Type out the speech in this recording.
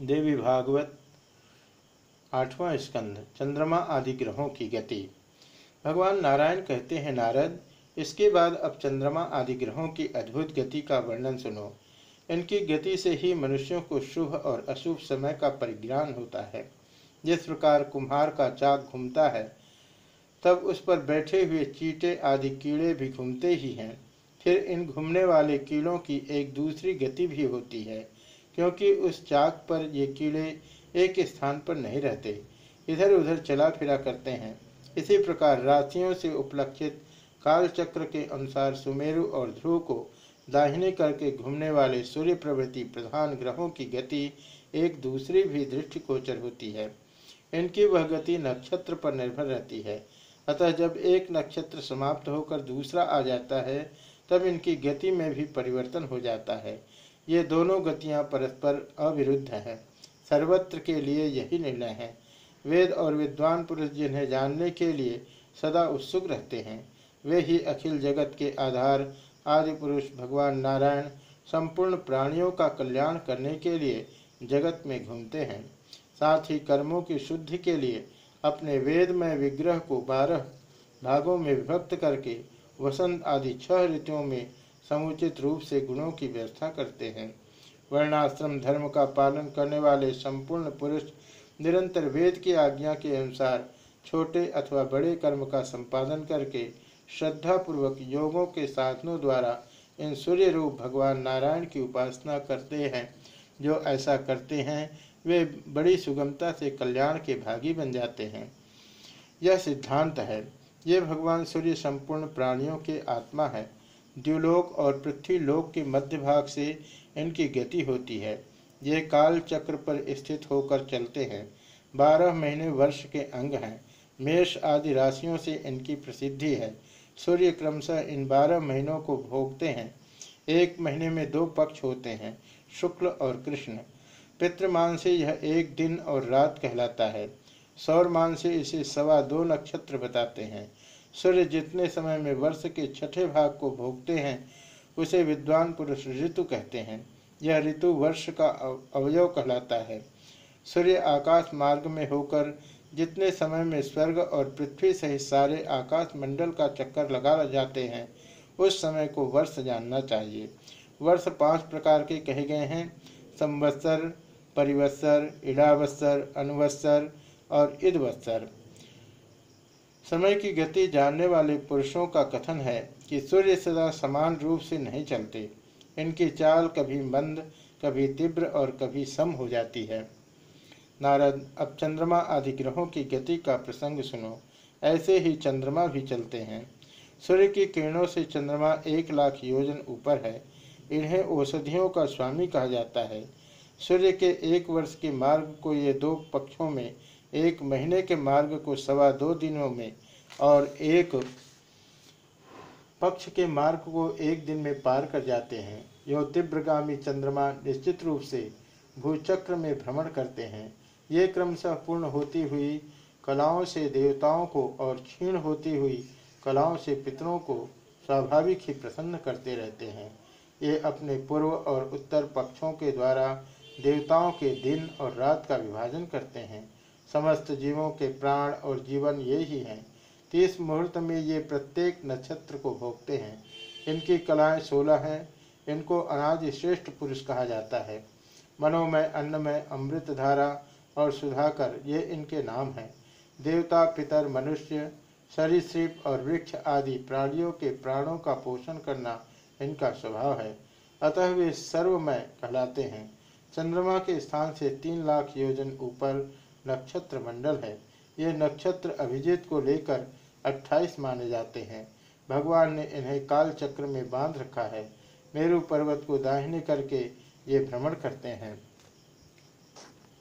देवी भागवत, आठवां स्कंध चंद्रमा आदि ग्रहों की गति। भगवान नारायण कहते हैं, नारद, इसके बाद अब चंद्रमा आदि ग्रहों की अद्भुत गति का वर्णन सुनो। इनकी गति से ही मनुष्यों को शुभ और अशुभ समय का परिज्ञान होता है। जिस प्रकार कुम्हार का चाक घूमता है, तब उस पर बैठे हुए चीटे आदि कीड़े भी घूमते ही हैं। फिर इन घूमने वाले कीड़ों की एक दूसरी गति भी होती है। क्योंकि उस चाक पर ये कीड़े एक स्थान पर नहीं रहते। इधर उधर चला फिरा करते हैं। इसी प्रकार राशियों से उपलक्षित कालचक्र के अनुसार सुमेरु और ध्रुव को दाहिने करके घूमने वाले सूर्य प्रवृत्ति प्रधान ग्रहों की गति एक दूसरी भी दृष्टिगोचर होती है। इनकी वह गति नक्षत्र पर निर्भर रहती है। अतः जब एक नक्षत्र समाप्त होकर दूसरा आ जाता है, तब इनकी गति में भी परिवर्तन हो जाता है। ये दोनों गतियाँ परस्पर अविरुद्ध हैं। सर्वत्र के लिए यही निर्णय है। वेद और विद्वान पुरुष जिन्हें जानने के लिए सदा उत्सुक रहते हैं, वे ही अखिल जगत के आधार, आदि पुरुष, भगवान नारायण, संपूर्ण प्राणियों का कल्याण करने के लिए जगत में घूमते हैं। साथ ही कर्मों की शुद्धि के लिए अपने वेद में विग्रह को बारह भागों में विभक्त करके वसंत आदि छह ऋतुओं में समुचित रूप से गुणों की व्यवस्था करते हैं। वर्णाश्रम धर्म का पालन करने वाले संपूर्ण पुरुष निरंतर वेद की आज्ञा के अनुसार छोटे अथवा बड़े कर्म का संपादन करके श्रद्धा पूर्वक योगों के साधनों द्वारा इन सूर्य रूप भगवान नारायण की उपासना करते हैं। जो ऐसा करते हैं, वे बड़ी सुगमता से कल्याण के भागी बन जाते हैं। यह सिद्धांत है। ये भगवान सूर्य संपूर्ण प्राणियों के आत्मा है। द्युलोक और पृथ्वी लोक के मध्य भाग से इनकी गति होती है। ये काल चक्र पर स्थित होकर चलते हैं। बारह महीने वर्ष के अंग हैं। मेष आदि राशियों से इनकी प्रसिद्धि है। सूर्य क्रमशः इन बारह महीनों को भोगते हैं। एक महीने में दो पक्ष होते हैं, शुक्ल और कृष्ण। पितृमान से यह एक दिन और रात कहलाता है। सौरमान से इसे सवा दो नक्षत्र बताते हैं। सूर्य जितने समय में वर्ष के छठे भाग को भोगते हैं, उसे विद्वान पुरुष ऋतु कहते हैं। यह ऋतु वर्ष का अवयव कहलाता है। सूर्य आकाश मार्ग में होकर जितने समय में स्वर्ग और पृथ्वी सहित सारे आकाश मंडल का चक्कर लगा जाते हैं, उस समय को वर्ष जानना चाहिए। वर्ष पाँच प्रकार के कहे गए हैं। संवत्सर, परिवत्सर, इडावत्सर, अनुवत्सर और ईदवत्सर समय की गति जानने वाले पुरुषों का कथन है कि सूर्य सदा समान रूप से नहीं चलते। इनकी चाल कभी मंद, कभी तीव्र और कभी सम हो जाती है। नारद, अब चंद्रमा आदि ग्रहों की गति का प्रसंग सुनो। ऐसे ही चंद्रमा भी चलते हैं। सूर्य की किरणों से चंद्रमा एक लाख योजन ऊपर है। इन्हें औषधियों का स्वामी कहा जाता है। सूर्य के एक वर्ष के मार्ग को ये दो पक्षों में एक महीने के मार्ग को सवा दो दिनों में और एक पक्ष के मार्ग को एक दिन में पार कर जाते हैं। यो तीव्रगामी चंद्रमा निश्चित रूप से भूचक्र में भ्रमण करते हैं। ये क्रमशः पूर्ण होती हुई कलाओं से देवताओं को और क्षीण होती हुई कलाओं से पितरों को स्वाभाविक ही प्रसन्न करते रहते हैं। ये अपने पूर्व और उत्तर पक्षों के द्वारा देवताओं के दिन और रात का विभाजन करते हैं। समस्त जीवों के प्राण और जीवन ये ही हैं। तीस मुहूर्त में ये प्रत्येक नक्षत्र को भोगते हैं। इनकी कलाएँ सोलह हैं। इनको अनाज श्रेष्ठ पुरुष कहा जाता है। मनोमय, अन्नमय, अमृतधारा और सुधाकर ये इनके नाम हैं। देवता, पितर, मनुष्य, सरीसृप और वृक्ष आदि प्राणियों के प्राणों का पोषण करना इनका स्वभाव है। अतः वे सर्वमय कहलाते हैं। चंद्रमा के स्थान से तीन लाख योजन ऊपर नक्षत्र मंडल है। ये नक्षत्र अभिजीत को लेकर 28 माने जाते हैं। भगवान ने इन्हें काल चक्र में बाँध रखा है। मेरु पर्वत को दाहिने करके ये भ्रमण करते हैं।